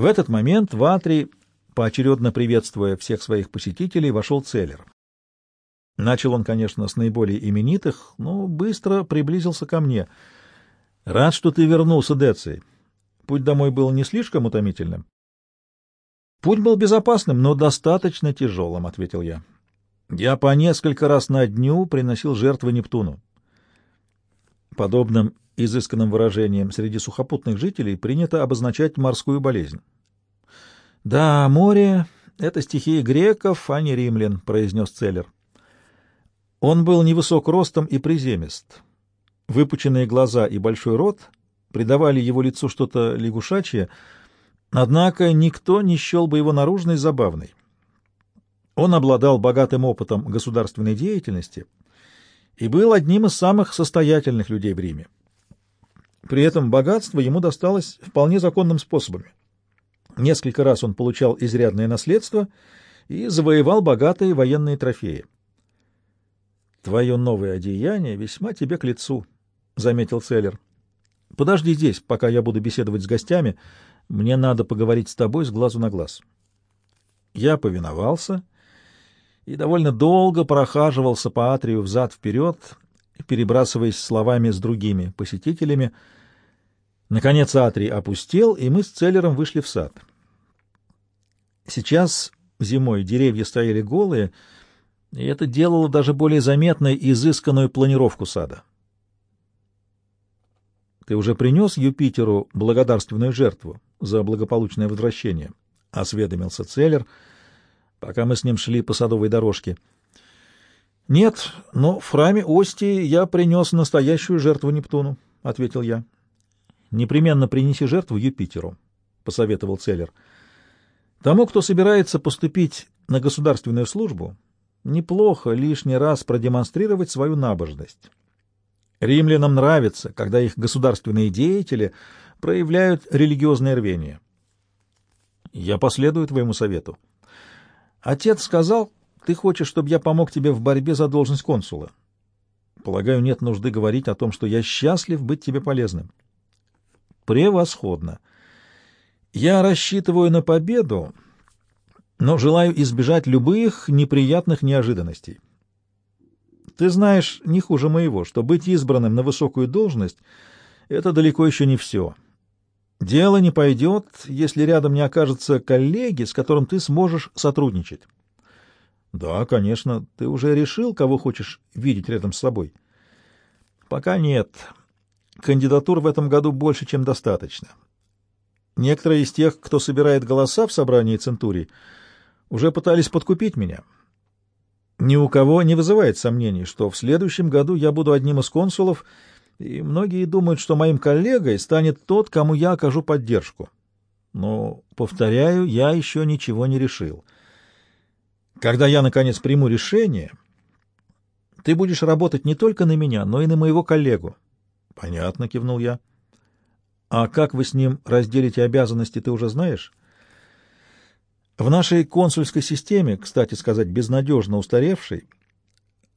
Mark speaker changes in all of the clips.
Speaker 1: В этот момент в Атрий, поочередно приветствуя всех своих посетителей, вошел Целлер. Начал он, конечно, с наиболее именитых, но быстро приблизился ко мне. — Рад, что ты вернулся, Деций. Путь домой был не слишком утомительным? — Путь был безопасным, но достаточно тяжелым, — ответил я. Я по несколько раз на дню приносил жертвы Нептуну. Подобным изысканным выражением среди сухопутных жителей принято обозначать морскую болезнь. «Да, море — это стихия греков, а не римлян», — произнес Целлер. Он был невысок ростом и приземист. Выпученные глаза и большой рот придавали его лицу что-то лягушачье, однако никто не счел бы его наружность забавной. Он обладал богатым опытом государственной деятельности и был одним из самых состоятельных людей в Риме. При этом богатство ему досталось вполне законным способами. Несколько раз он получал изрядное наследство и завоевал богатые военные трофеи. «Твое новое одеяние весьма тебе к лицу», — заметил Целлер. «Подожди здесь, пока я буду беседовать с гостями. Мне надо поговорить с тобой с глазу на глаз». Я повиновался и довольно долго прохаживался по атрию взад-вперед, перебрасываясь словами с другими посетителями. Наконец атрий опустел, и мы с Целлером вышли в сад. Сейчас зимой деревья стояли голые, и это делало даже более заметной изысканную планировку сада. «Ты уже принес Юпитеру благодарственную жертву за благополучное возвращение?» — осведомился Целлер — пока мы с ним шли по садовой дорожке. — Нет, но в храме Остии я принес настоящую жертву Нептуну, — ответил я. — Непременно принеси жертву Юпитеру, — посоветовал Целлер. — Тому, кто собирается поступить на государственную службу, неплохо лишний раз продемонстрировать свою набожность. Римлянам нравится, когда их государственные деятели проявляют религиозное рвение. — Я последую твоему совету, — Отец сказал, ты хочешь, чтобы я помог тебе в борьбе за должность консула. Полагаю, нет нужды говорить о том, что я счастлив быть тебе полезным. Превосходно. Я рассчитываю на победу, но желаю избежать любых неприятных неожиданностей. Ты знаешь не хуже моего, что быть избранным на высокую должность — это далеко еще не все. Дело не пойдет, если рядом не окажется коллеги, с которым ты сможешь сотрудничать. Да, конечно, ты уже решил, кого хочешь видеть рядом с собой. Пока нет. Кандидатур в этом году больше, чем достаточно. Некоторые из тех, кто собирает голоса в собрании Центурии, уже пытались подкупить меня. Ни у кого не вызывает сомнений, что в следующем году я буду одним из консулов — и многие думают, что моим коллегой станет тот, кому я окажу поддержку. Но, повторяю, я еще ничего не решил. Когда я, наконец, приму решение, ты будешь работать не только на меня, но и на моего коллегу. — Понятно, — кивнул я. — А как вы с ним разделите обязанности, ты уже знаешь? В нашей консульской системе, кстати сказать, безнадежно устаревшей,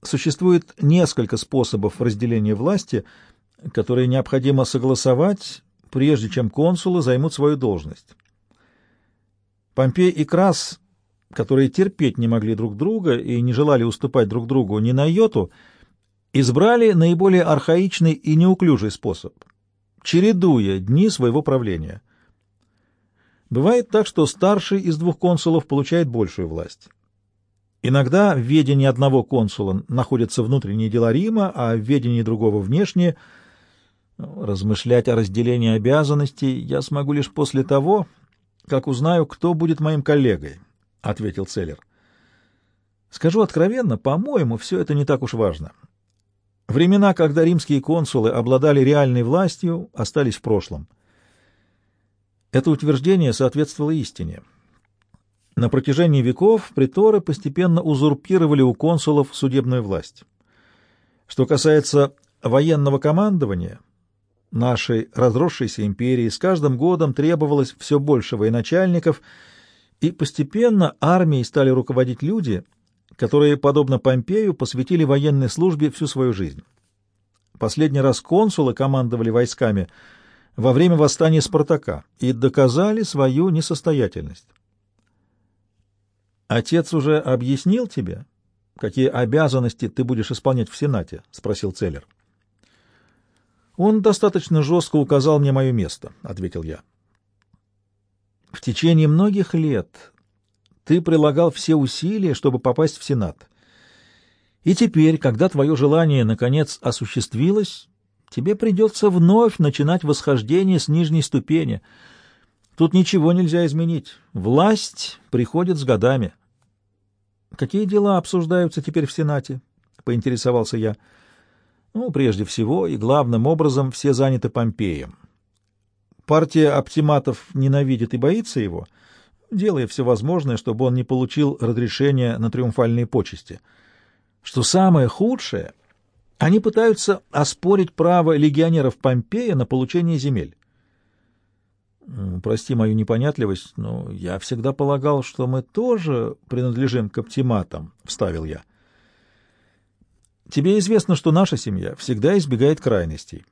Speaker 1: существует несколько способов разделения власти — которые необходимо согласовать, прежде чем консулы займут свою должность. Помпей и Крас, которые терпеть не могли друг друга и не желали уступать друг другу ни на йоту, избрали наиболее архаичный и неуклюжий способ, чередуя дни своего правления. Бывает так, что старший из двух консулов получает большую власть. Иногда в ведении одного консула находятся внутренние дела Рима, а в ведении другого — внешние — Размышлять о разделении обязанностей я смогу лишь после того, как узнаю, кто будет моим коллегой, — ответил Целлер. Скажу откровенно, по-моему, все это не так уж важно. Времена, когда римские консулы обладали реальной властью, остались в прошлом. Это утверждение соответствовало истине. На протяжении веков приторы постепенно узурпировали у консулов судебную власть. Что касается военного командования — нашей разросшейся империи с каждым годом требовалось все больше военачальников, и постепенно армией стали руководить люди, которые, подобно Помпею, посвятили военной службе всю свою жизнь. Последний раз консулы командовали войсками во время восстания Спартака и доказали свою несостоятельность. «Отец уже объяснил тебе, какие обязанности ты будешь исполнять в Сенате?» — спросил Целлер. «Он достаточно жестко указал мне мое место», — ответил я. «В течение многих лет ты прилагал все усилия, чтобы попасть в Сенат. И теперь, когда твое желание, наконец, осуществилось, тебе придется вновь начинать восхождение с нижней ступени. Тут ничего нельзя изменить. Власть приходит с годами. Какие дела обсуждаются теперь в Сенате? — поинтересовался я. Ну, прежде всего и главным образом все заняты Помпеем. Партия оптиматов ненавидит и боится его, делая все возможное, чтобы он не получил разрешения на триумфальные почести — что самое худшее, они пытаются оспорить право легионеров Помпея на получение земель. Прости мою непонятливость, но я всегда полагал, что мы тоже принадлежим к оптиматам, — вставил я. Тебе известно, что наша семья всегда избегает крайностей.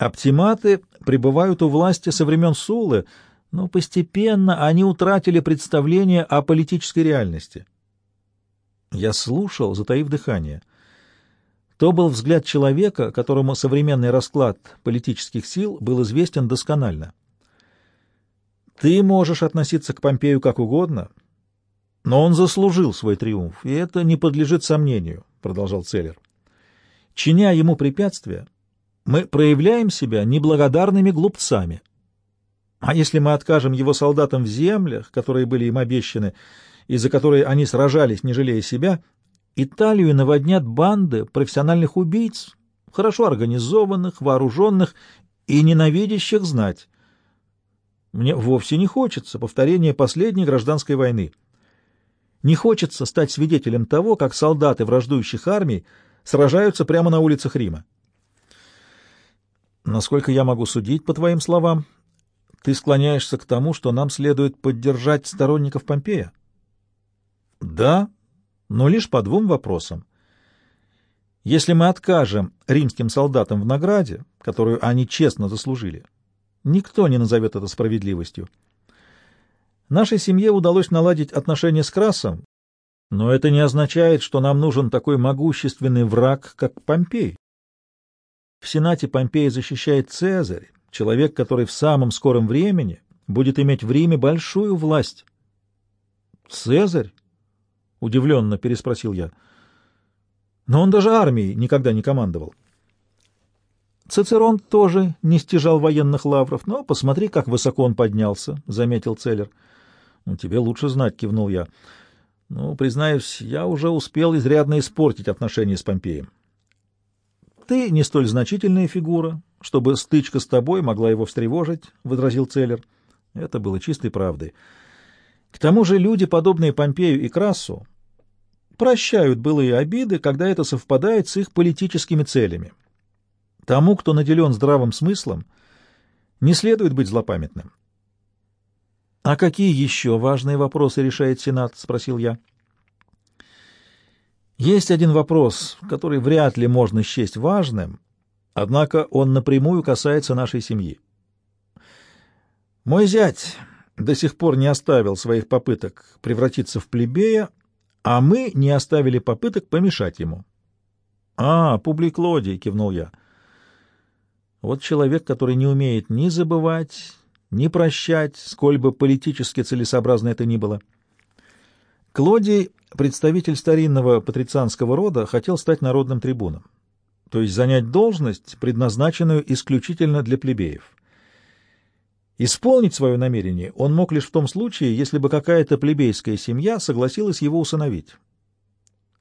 Speaker 1: Оптиматы пребывают у власти со времен Сулы, но постепенно они утратили представление о политической реальности. Я слушал, затаив дыхание. То был взгляд человека, которому современный расклад политических сил был известен досконально. Ты можешь относиться к Помпею как угодно, но он заслужил свой триумф, и это не подлежит сомнению, — продолжал Целлер. Чиня ему препятствия, мы проявляем себя неблагодарными глупцами. А если мы откажем его солдатам в землях, которые были им обещаны, — из-за которой они сражались, не жалея себя, Италию наводнят банды профессиональных убийц, хорошо организованных, вооруженных и ненавидящих знать. Мне вовсе не хочется повторения последней гражданской войны. Не хочется стать свидетелем того, как солдаты враждующих армий сражаются прямо на улицах Рима. Насколько я могу судить по твоим словам, ты склоняешься к тому, что нам следует поддержать сторонников Помпея? Да, но лишь по двум вопросам. Если мы откажем римским солдатам в награде, которую они честно заслужили, никто не назовет это справедливостью. Нашей семье удалось наладить отношения с Красом, но это не означает, что нам нужен такой могущественный враг, как Помпей. В Сенате Помпей защищает Цезарь, человек, который в самом скором времени будет иметь в Риме большую власть. Цезарь? — удивленно переспросил я. «Но он даже армией никогда не командовал». Цицерон тоже не стяжал военных лавров, но посмотри, как высоко он поднялся, — заметил Целлер. «Ну, — Тебе лучше знать, — кивнул я. — Ну, признаюсь, я уже успел изрядно испортить отношения с Помпеем. Ты не столь значительная фигура, чтобы стычка с тобой могла его встревожить, — возразил Целлер. Это было чистой правдой. К тому же люди, подобные Помпею и Красу, прощают былые обиды, когда это совпадает с их политическими целями. Тому, кто наделен здравым смыслом, не следует быть злопамятным. — А какие еще важные вопросы решает Сенат? — спросил я. — Есть один вопрос, который вряд ли можно счесть важным, однако он напрямую касается нашей семьи. Мой зять до сих пор не оставил своих попыток превратиться в плебея, а мы не оставили попыток помешать ему. — А, Публик Лодий, — кивнул я. Вот человек, который не умеет ни забывать, ни прощать, сколь бы политически целесообразно это ни было. Клодий, представитель старинного патрицианского рода, хотел стать народным трибуном, то есть занять должность, предназначенную исключительно для плебеев. Исполнить свое намерение он мог лишь в том случае, если бы какая-то плебейская семья согласилась его усыновить.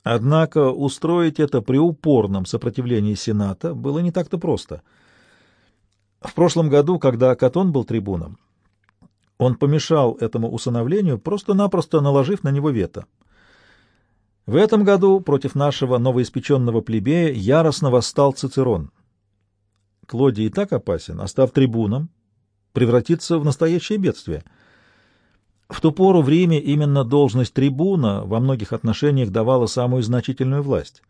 Speaker 1: Однако устроить это при упорном сопротивлении Сената было не так-то просто. В прошлом году, когда Катон был трибуном, он помешал этому усыновлению, просто-напросто наложив на него вето. В этом году против нашего новоиспеченного плебея яростно восстал Цицерон. Клодий и так опасен, а став трибуном, превратиться в настоящее бедствие. В ту пору в Риме именно должность трибуна во многих отношениях давала самую значительную власть.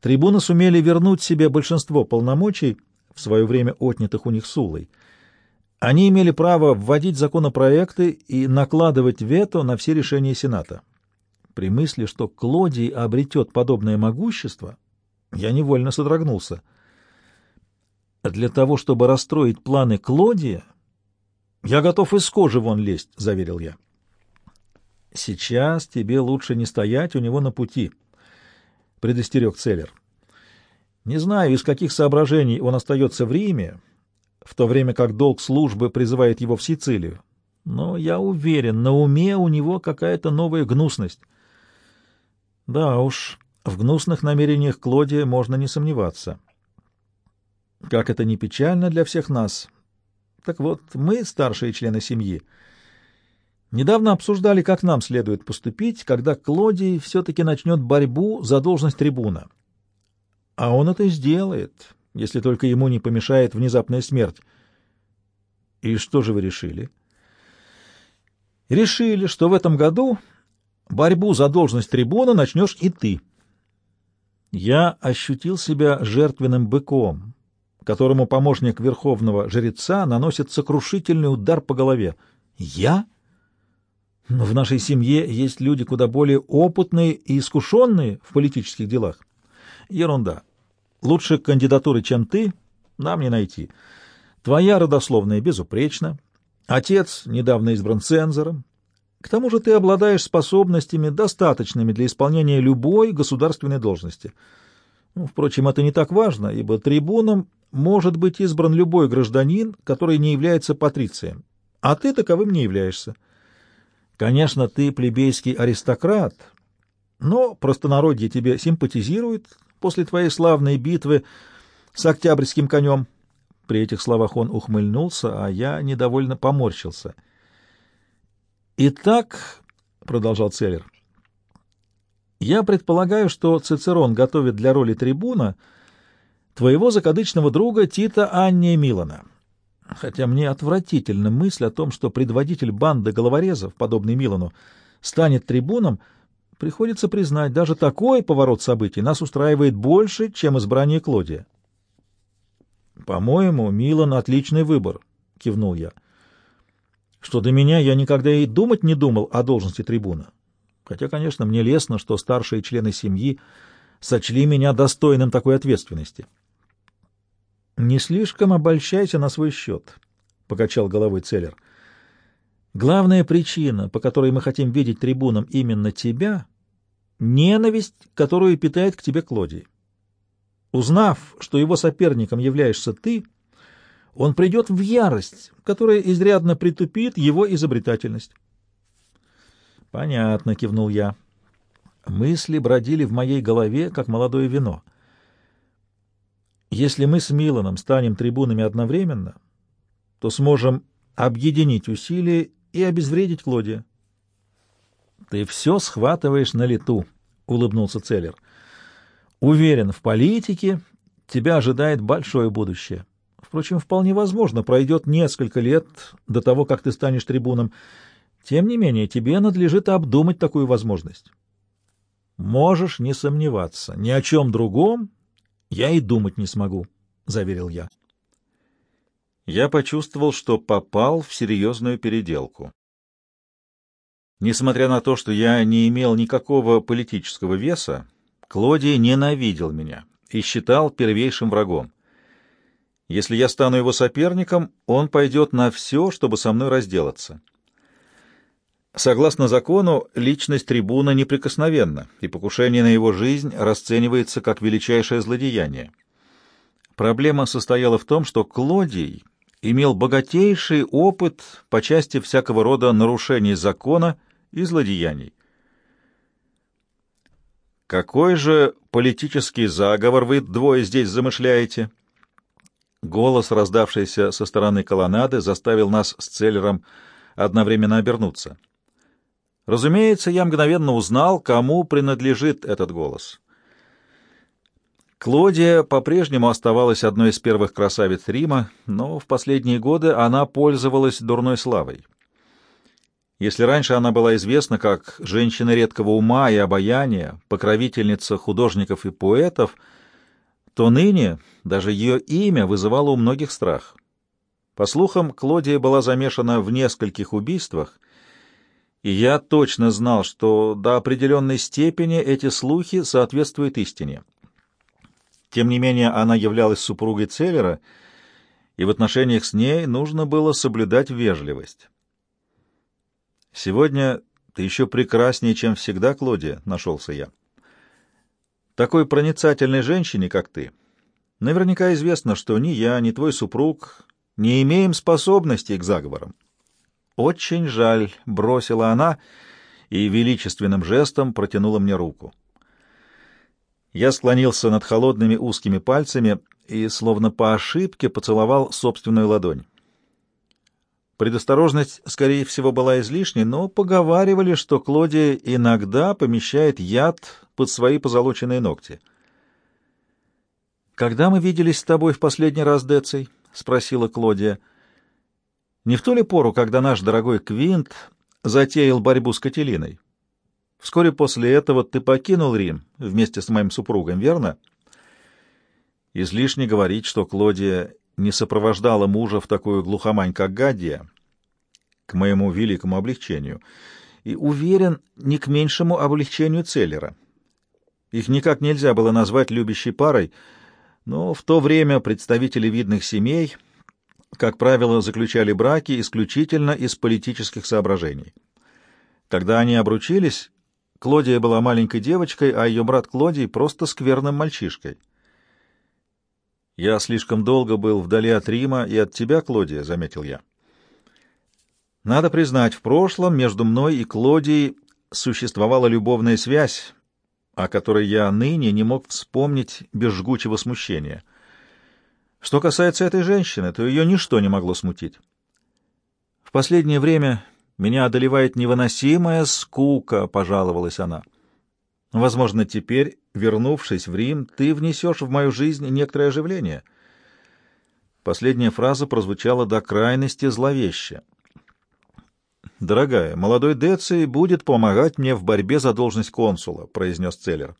Speaker 1: Трибуны сумели вернуть себе большинство полномочий, в свое время отнятых у них Сулой. Они имели право вводить законопроекты и накладывать вето на все решения Сената. При мысли, что Клодий обретет подобное могущество, я невольно содрогнулся. Для того, чтобы расстроить планы Клодия, я готов из кожи вон лезть, — заверил я. Сейчас тебе лучше не стоять у него на пути, — предостерег Целлер. Не знаю, из каких соображений он остается в Риме, — в то время как долг службы призывает его в Сицилию. Но я уверен, на уме у него какая-то новая гнусность. Да уж, в гнусных намерениях Клодия можно не сомневаться. Как это не печально для всех нас. Так вот, мы, старшие члены семьи, недавно обсуждали, как нам следует поступить, когда Клодий все-таки начнет борьбу за должность трибуна. А он это сделает, если только ему не помешает внезапная смерть. И что же вы решили? Решили, что в этом году борьбу за должность трибуна начнешь и ты. Я ощутил себя жертвенным быком, которому помощник верховного жреца наносит сокрушительный удар по голове. Я? Но в нашей семье есть люди куда более опытные и искушенные в политических делах. Ерунда. Лучше кандидатуры, чем ты, нам не найти. Твоя родословная безупречна. Отец недавно избран цензором. К тому же ты обладаешь способностями, достаточными для исполнения любой государственной должности. Ну, впрочем, это не так важно, ибо трибуном может быть избран любой гражданин, который не является патрицием, а ты таковым не являешься. Конечно, ты плебейский аристократ, но простонародье тебе симпатизирует, после твоей славной битвы с октябрьским конем. При этих словах он ухмыльнулся, а я недовольно поморщился. «Итак», — продолжал Целлер, — «я предполагаю, что Цицерон готовит для роли трибуна твоего закадычного друга Тита Анния Милана. Хотя мне отвратительна мысль о том, что предводитель банды головорезов, подобный Милану, станет трибуном — Приходится признать, даже такой поворот событий нас устраивает больше, чем избрание Клодия. «По-моему, Милан — отличный выбор», — кивнул я. «Что до меня, я никогда и думать не думал о должности трибуна. Хотя, конечно, мне лестно, что старшие члены семьи сочли меня достойным такой ответственности». «Не слишком обольщайся на свой счет», — покачал головой Целлер. «Главная причина, по которой мы хотим видеть трибуном именно тебя, ненависть, которую питает к тебе Клодий. Узнав, что его соперником являешься ты, он придет в ярость, которая изрядно притупит его изобретательность. «Понятно», — кивнул я. Мысли бродили в моей голове, как молодое вино. Если мы с Миланом станем трибунами одновременно, то сможем объединить усилия и обезвредить Клодия. «Ты все схватываешь на лету», — улыбнулся Целлер. «Уверен, в политике тебя ожидает большое будущее. Впрочем, вполне возможно, пройдет несколько лет до того, как ты станешь трибуном. Тем не менее, тебе надлежит обдумать такую возможность. Можешь не сомневаться, ни о чем другом я и думать не смогу», — заверил я. Я почувствовал, что попал в серьезную переделку. Несмотря на то, что я не имел никакого политического веса, Клодий ненавидел меня и считал первейшим врагом. Если я стану его соперником, он пойдет на все, чтобы со мной разделаться. Согласно закону, личность трибуна неприкосновенна, и покушение на его жизнь расценивается как величайшее злодеяние. Проблема состояла в том, что Клодий имел богатейший опыт по части всякого рода нарушений закона и злодеяний. «Какой же политический заговор вы двое здесь замышляете?» Голос, раздавшийся со стороны колоннады, заставил нас с Целлером одновременно обернуться. Разумеется, я мгновенно узнал, кому принадлежит этот голос. Клодия по-прежнему оставалась одной из первых красавиц Рима, но в последние годы она пользовалась дурной славой. Если раньше она была известна как женщина редкого ума и обаяния, покровительница художников и поэтов, то ныне даже ее имя вызывало у многих страх. По слухам, Клодия была замешана в нескольких убийствах, и я точно знал, что до определенной степени эти слухи соответствуют истине. Тем не менее, она являлась супругой Целлера, и в отношениях с ней нужно было соблюдать вежливость. «Сегодня ты еще прекраснее, чем всегда, Клодия», — нашелся я. «Такой проницательной женщине, как ты, наверняка известно, что ни я, ни твой супруг не имеем способностей к заговорам. «Очень жаль», — бросила она и величественным жестом протянула мне руку. Я склонился над холодными узкими пальцами и, словно по ошибке, поцеловал собственную ладонь. Предосторожность, скорее всего, была излишней, но поговаривали, что Клодия иногда помещает яд под свои позолоченные ногти. «Когда мы виделись с тобой в последний раз, Деций?» — спросила Клодия. Не в ту ли пору, когда наш дорогой Квинт затеял борьбу с Кателиной? Вскоре после этого ты покинул Рим вместе с моим супругом, верно? Излишне говорить, что Клодия не сопровождала мужа в такую глухомань, как Гадия, к моему великому облегчению, и, уверен, не к меньшему облегчению Целлера. Их никак нельзя было назвать любящей парой, но в то время представители видных семей — как правило, заключали браки исключительно из политических соображений. Когда они обручились, Клодия была маленькой девочкой, а ее брат Клодий — просто скверным мальчишкой. «Я слишком долго был вдали от Рима и от тебя, Клодия», — заметил я. Надо признать, в прошлом между мной и Клодией существовала любовная связь, о которой я ныне не мог вспомнить без жгучего смущения — что касается этой женщины, то ее ничто не могло смутить. В последнее время меня одолевает невыносимая скука, — пожаловалась она. Возможно, теперь, вернувшись в Рим, ты внесешь в мою жизнь некоторое оживление. Последняя фраза прозвучала до крайности зловеще. «Дорогая, молодой Деций будет помогать мне в борьбе за должность консула», — произнес Целлер.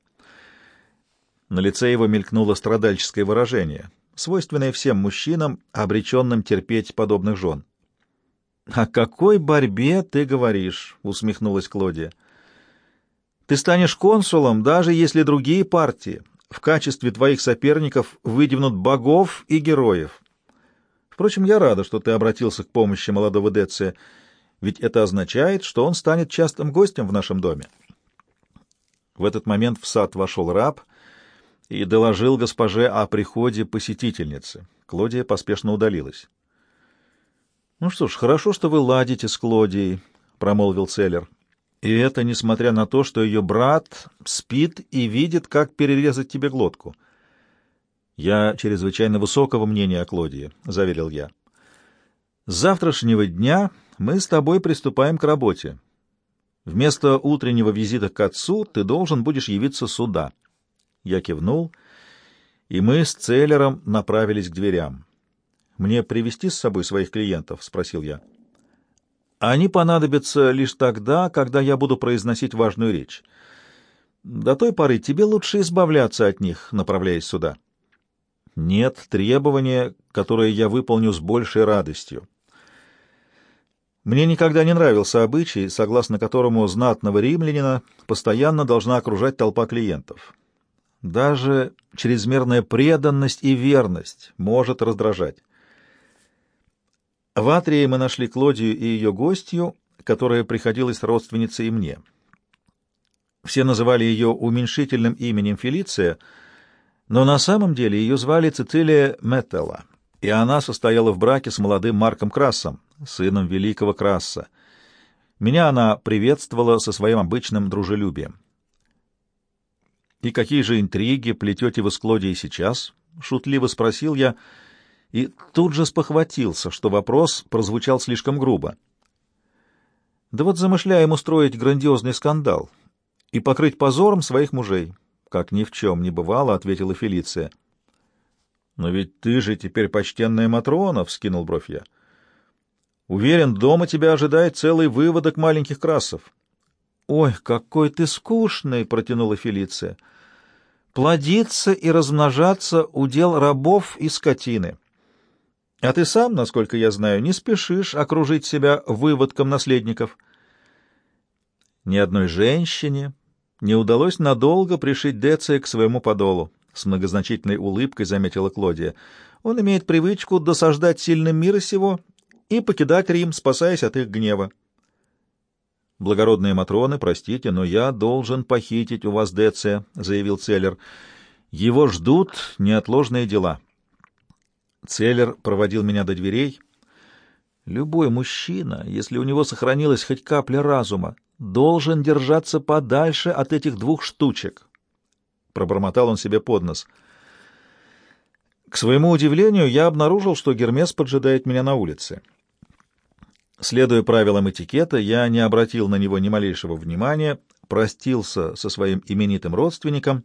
Speaker 1: На лице его мелькнуло страдальческое выражение — свойственное всем мужчинам, обреченным терпеть подобных жен. — О какой борьбе ты говоришь? — усмехнулась Клодия. — Ты станешь консулом, даже если другие партии в качестве твоих соперников выдвинут богов и героев. Впрочем, я рада, что ты обратился к помощи молодого Деция, ведь это означает, что он станет частым гостем в нашем доме. В этот момент в сад вошел раб — и доложил госпоже о приходе посетительницы. Клодия поспешно удалилась. — Ну что ж, хорошо, что вы ладите с Клодией, — промолвил Целлер. — И это несмотря на то, что ее брат спит и видит, как перерезать тебе глотку. — Я чрезвычайно высокого мнения о Клодии, — заверил я. — С завтрашнего дня мы с тобой приступаем к работе. Вместо утреннего визита к отцу ты должен будешь явиться сюда. Я кивнул, и мы с Целлером направились к дверям. «Мне привести с собой своих клиентов?» — спросил я. «Они понадобятся лишь тогда, когда я буду произносить важную речь. До той поры тебе лучше избавляться от них, направляясь сюда». «Нет требования, которые я выполню с большей радостью». Мне никогда не нравился обычай, согласно которому знатного римлянина постоянно должна окружать толпа клиентов. Даже чрезмерная преданность и верность может раздражать. В Атрии мы нашли Клодию и ее гостью, которая приходилась родственницей мне. Все называли ее уменьшительным именем Фелиция, но на самом деле ее звали Цицилия Метелла, и она состояла в браке с молодым Марком Крассом, сыном великого Красса. Меня она приветствовала со своим обычным дружелюбием. «И какие же интриги плетете вы с Клодией сейчас?» — шутливо спросил я, и тут же спохватился, что вопрос прозвучал слишком грубо. «Да вот замышляем устроить грандиозный скандал и покрыть позором своих мужей», — как ни в чем не бывало, — ответила Фелиция. «Но ведь ты же теперь почтенная Матрона», — вскинул бровь я. «Уверен, дома тебя ожидает целый выводок маленьких красов». «Ой, какой ты скучный!» — протянула Фелиция. Плодиться и размножаться — удел рабов и скотины. А ты сам, насколько я знаю, не спешишь окружить себя выводком наследников. Ни одной женщине не удалось надолго пришить Деция к своему подолу, — с многозначительной улыбкой заметила Клодия. Он имеет привычку досаждать сильным мира сего и покидать Рим, спасаясь от их гнева. «Благородные Матроны, простите, но я должен похитить у вас Деция», — заявил Целлер. «Его ждут неотложные дела». Целлер проводил меня до дверей. «Любой мужчина, если у него сохранилась хоть капля разума, должен держаться подальше от этих двух штучек», — пробормотал он себе под нос. К своему удивлению, я обнаружил, что Гермес поджидает меня на улице. Следуя правилам этикета, я не обратил на него ни малейшего внимания, простился со своим именитым родственником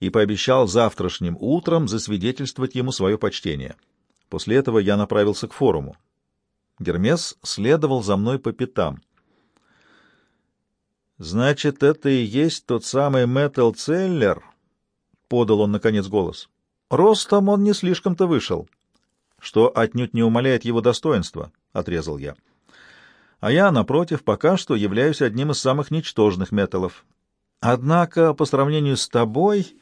Speaker 1: и пообещал завтрашним утром засвидетельствовать ему свое почтение. После этого я направился к форуму. Гермес следовал за мной по пятам. «Значит, это и есть тот самый Мэттл Целлер?» — подал он, наконец, голос. «Ростом он не слишком-то вышел, что отнюдь не умаляет его достоинства», — отрезал я а я, напротив, пока что являюсь одним из самых ничтожных металлов. Однако, по сравнению с тобой,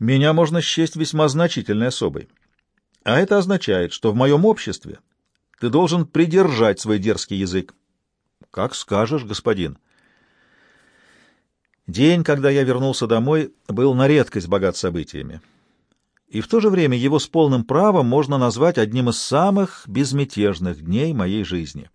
Speaker 1: меня можно счесть весьма значительной особой. А это означает, что в моем обществе ты должен придержать свой дерзкий язык. Как скажешь, господин. День, когда я вернулся домой, был на редкость богат событиями. И в то же время его с полным правом можно назвать одним из самых безмятежных дней моей жизни.